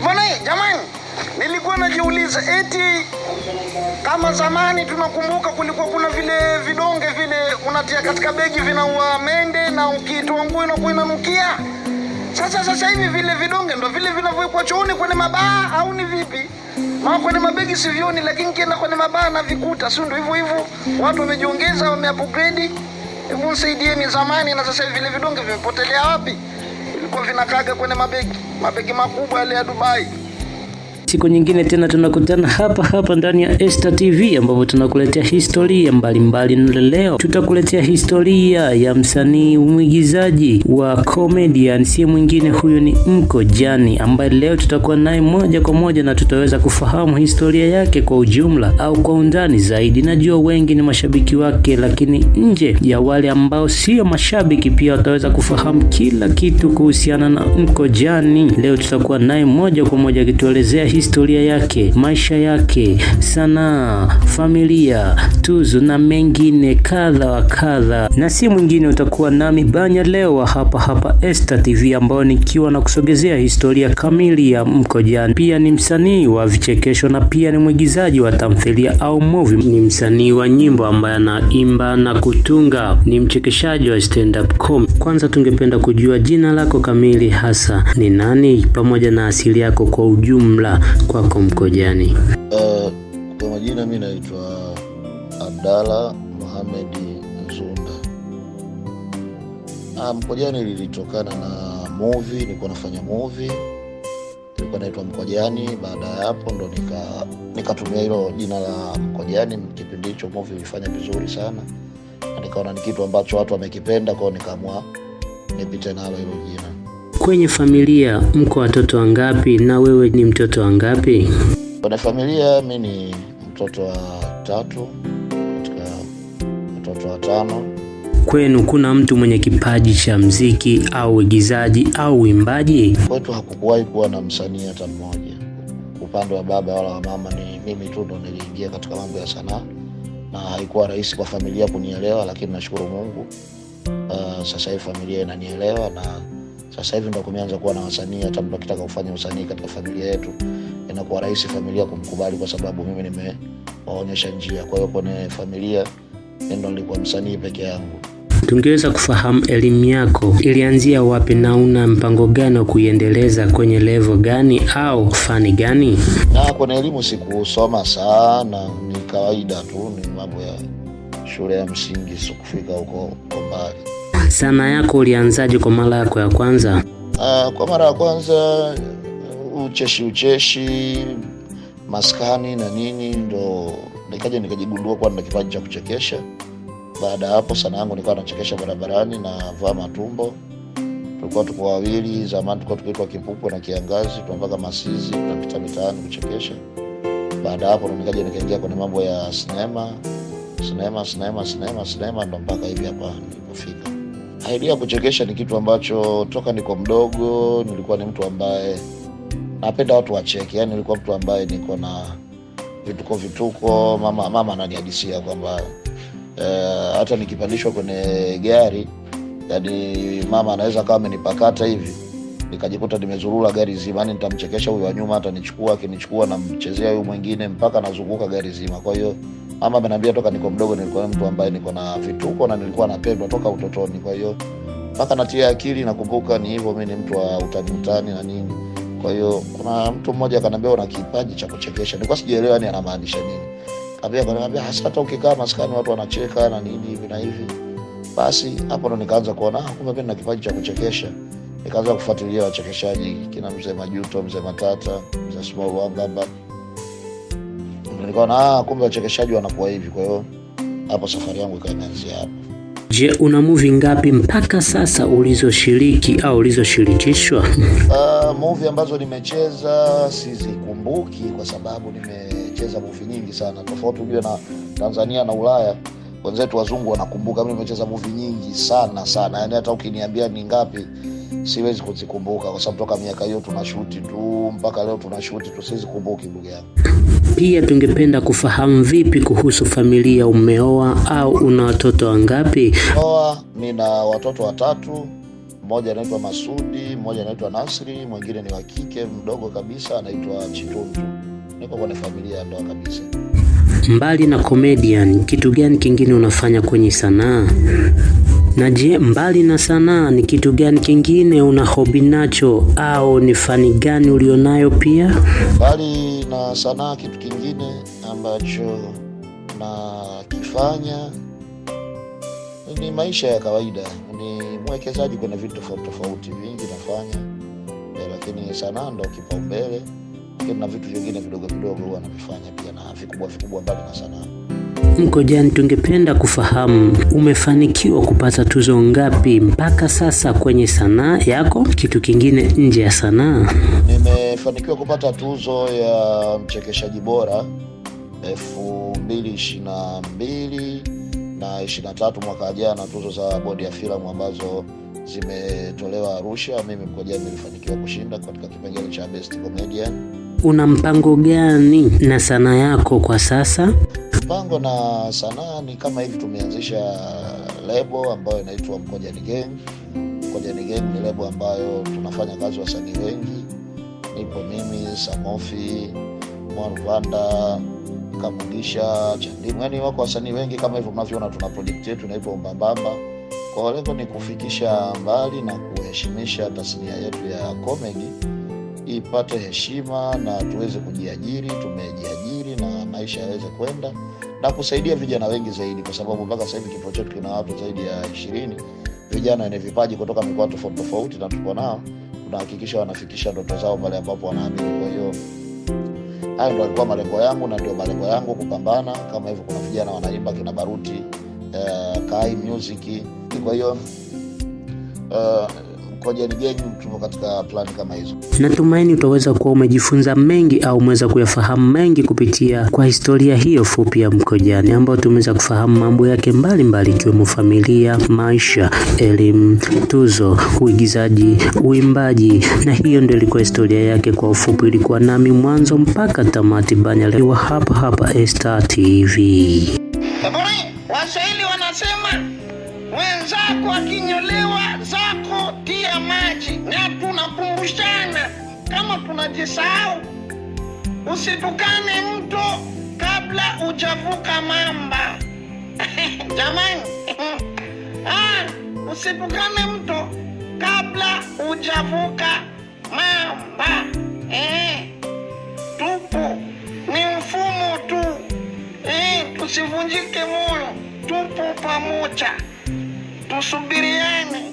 Bwana jamani, nilikuwa najiuliza eti kama zamani tunakumbuka kulikuwa kuna vile vidonge vile unatia katika begi vinaua mende na ukitoa nguo inakuwa inanukia. Sasa sasa hivi vile vidonge ndo vile vinavyowekwa chooni kwenye mabaa au ni vipi? Maana kwenye mabegi sivioni, lakini kienda kwenye mabaa na vikuta, si ndo hivyo hivyo? Watu wamejiongeza, wameupgrade. Hebu nisaidieni, zamani na sasa hivi vile vidonge vimepotelea wapi? Vinakaga kwenye mabegi, mabegi makubwa yale ya Dubai. Siku nyingine tena tunakutana hapa hapa ndani ya Esta TV ambapo tunakuletea historia mbalimbali mbali. leo tutakuletea historia ya msanii mwigizaji wa comedian, si mwingine huyu ni Mko Jani ambaye leo tutakuwa naye moja kwa moja na tutaweza kufahamu historia yake kwa ujumla au kwa undani zaidi. Najua wengi ni mashabiki wake, lakini nje ya wale ambao sio mashabiki pia wataweza kufahamu kila kitu kuhusiana na Mko Jani. Leo tutakuwa naye moja kwa moja akituelezea historia yake, maisha yake, sanaa, familia, tuzo na mengine kadha wa kadha, na si mwingine utakuwa nami Banya leo wa hapa hapa Esta TV, ambayo nikiwa na kusogezea historia kamili ya Mkojani. Pia ni msanii wa vichekesho na pia ni mwigizaji wa tamthilia au movie. Ni msanii wa nyimbo ambaye anaimba na kutunga, ni mchekeshaji wa stand up comedy. Kwanza tungependa kujua jina lako kamili hasa ni nani, pamoja na asili yako kwa ujumla kwako mkojani? Uh, kwa majina mi naitwa Abdala Mohamed Mzunda. Ah, Mkojani lilitokana na movie, nilikuwa nafanya movie ilikuwa naitwa Mkojani. Baada ya hapo ndo nika nikatumia hilo jina la Mkojani. Kipindi hicho movie ilifanya vizuri sana, na nikaona ni kitu ambacho watu wamekipenda, kwao nikaamua nipite nalo hilo jina. Kwenye familia mko watoto wangapi na wewe ni mtoto wangapi? Kwenye familia mi ni mtoto wa tatu katika watoto watano. Kwenu kuna mtu mwenye kipaji cha mziki au uigizaji au uimbaji? Kwetu hakukuwahi kuwa na msanii hata mmoja, upande wa baba wala wa mama. Ni mimi tu ndo niliingia katika mambo ya sanaa, na haikuwa rahisi kwa familia kunielewa, lakini nashukuru Mungu. Uh, sasa hivi familia inanielewa na sasa hivi ndo kumeanza kuwa na wasanii. Hata mtu akitaka kufanya usanii katika familia yetu inakuwa rahisi familia kumkubali, kwa sababu mimi nimewaonyesha njia. Kwa hiyo kwenye familia ndo nilikuwa msanii peke yangu. Tungeweza kufahamu elimu yako ilianzia wapi na una mpango gani wa kuiendeleza kwenye levo gani au fani gani? Na kwenye elimu sikusoma sana, ni kawaida tu, ni mambo ya shule ya msingi, sikufika huko huko mbali. Sanaa yako ulianzaje kwa mara yako ya kwanza? Uh, kwa mara ya kwanza ucheshi ucheshi maskani na nini, ndo nikaja nikajigundua kuwa nina kipaji cha kuchekesha. Baada ya hapo, sana yangu nikawa nachekesha barabarani na vaa matumbo. Tulikuwa tuko wawili, zamani tulikuwa tukiitwa Kipupwe na Kiangazi, tunapaka masizi, tunapita mitaani kuchekesha. Baada ya hapo, ndo nikaja nikaingia kwenye mambo ya sinema, sinema, sinema, sinema, sinema, ndo mpaka hivi hapa nilipofika. Idea ya kuchekesha ni kitu ambacho toka niko mdogo nilikuwa ni mtu ambaye napenda watu wacheke, yani nilikuwa mtu ambaye niko na vituko vituko. Mama mama ananihadisia kwamba eh, hata nikipandishwa kwenye gari yani mama anaweza kama amenipakata hivi nikajikuta nimezurura gari zima, yani nitamchekesha huyu wa nyuma, hata nichukua akinichukua namchezea huyu mwingine mpaka nazunguka gari zima. Kwa hiyo mama ameniambia toka niko mdogo nilikuwa mtu ambaye niko na vituko na nilikuwa napendwa toka utotoni. Kwa hiyo mpaka natia akili, nakumbuka ni hivyo, mi ni mtu wa utani utani na nini. Kwa hiyo kuna mtu mmoja akaniambia una kipaji cha kuchekesha. Nilikuwa sijaelewa ni anamaanisha nini. Kaambia kaniambia hasa hata ukikaa maskani watu wanacheka na nini hivi na hivi. Basi hapo ndo nikaanza kuona ah, kumbe mimi nina kipaji cha kuchekesha. Nikaanza kufuatilia wachekeshaji kina mzee Majuto, mzee Matata, mzee Small. Nikaona ah, kumbe wachekeshaji wanakuwa hivi. Kwa hiyo hapo safari yangu ikaimeanzia hapo. Je, una muvi ngapi mpaka sasa ulizoshiriki au ulizoshirikishwa? Uh, movie ambazo nimecheza sizikumbuki kwa sababu nimecheza movie nyingi sana, tofauti ujue na Tanzania na Ulaya. Wenzetu wazungu wanakumbuka, mimi nimecheza movie nyingi sana sana, yani hata ukiniambia ni ngapi siwezi kuzikumbuka, kwa sababu toka miaka hiyo tunashuti tu mpaka leo tunashuti tu, siwezi kumbuki ndugu yangu. Pia tungependa kufahamu vipi kuhusu familia, umeoa au una watoto wangapi? Oa, nina watoto watatu, mmoja anaitwa Masudi, mmoja anaitwa Nasri, mwingine ni wa kike mdogo kabisa anaitwa Chitundu. Niko kwenye familia ya ndoa kabisa. Mbali na comedian, kitu gani kingine unafanya kwenye sanaa? Na je, mbali na sanaa ni kitu gani kingine una hobi nacho au ni fani gani ulionayo pia? Mbali na sanaa, kitu kingine ambacho nakifanya ni maisha ya kawaida. Ni mwekezaji kwenye vitu tofauti tofauti, vingi nafanya e, lakini sanaa ndo kipaumbele, lakini na vitu vingine vidogo vidogo huwa navifanya pia, na vikubwa vikubwa mbali na sanaa. Mkojani, tungependa kufahamu umefanikiwa kupata tuzo ngapi mpaka sasa kwenye sanaa yako, kitu kingine nje ya sanaa? Nimefanikiwa kupata tuzo ya mchekeshaji bora elfu mbili ishirini na mbili na ishirini na tatu mwaka jana, tuzo za bodi ya filamu ambazo zimetolewa Arusha. Mimi Mkojani nilifanikiwa kushinda katika kipengele cha best comedian. Una mpango gani na sanaa yako kwa sasa? Mpango na sanaa ni kama hivi, tumeanzisha lebo ambayo inaitwa Mkojani Gang. Mkojani Gang ni lebo ambayo tunafanya kazi wasanii wengi, nipo mimi, Samofi, Mwanvanda, Kamugisha, Chandimu, yani wako wasanii wengi kama hivyo mnavyoona. Tuna project yetu inaitwa umbambamba Kwa lengo ni kufikisha mbali na kuheshimisha tasnia yetu ya comedy ipate heshima na tuweze kujiajiri. Tumejiajiri na maisha yaweze kwenda na kusaidia vijana wengi zaidi, kwa sababu mpaka sasa hivi kituo chetu kina watu zaidi ya ishirini vijana wenye vipaji kutoka mikoa tofauti tofauti, na tuko nao, tunahakikisha wanafikisha ndoto zao pale ambapo wanaamini. Kwa hiyo hayo ndo alikuwa malengo yangu na ndio malengo yangu kupambana kama hivyo. Kuna vijana wanaimba kina Baruti, uh, Kai Music. Kwa hiyo uh, jani genyu tupo katika plani kama hizo. Natumaini utaweza kuwa umejifunza mengi au umeweza kuyafahamu mengi kupitia kwa historia hiyo fupi ya Mkojani, ambayo tumeweza kufahamu mambo yake mbalimbali ikiwemo familia, maisha, elimu, tuzo, uigizaji, uimbaji, na hiyo ndio ilikuwa historia yake kwa ufupi. Ilikuwa nami mwanzo mpaka tamati, banya liwa hapa hapa Esta TV. Waswahili wanasema mwenzako akinyolewa kama tunajisahau, usitukane mto kabla ujavuka mamba. Jamani, ah, usitukane mto kabla ujavuka mamba. Eh, tupo ni mfumo tu. Eh, tusivunjike moyo, tupo pamoja, tusubiriane.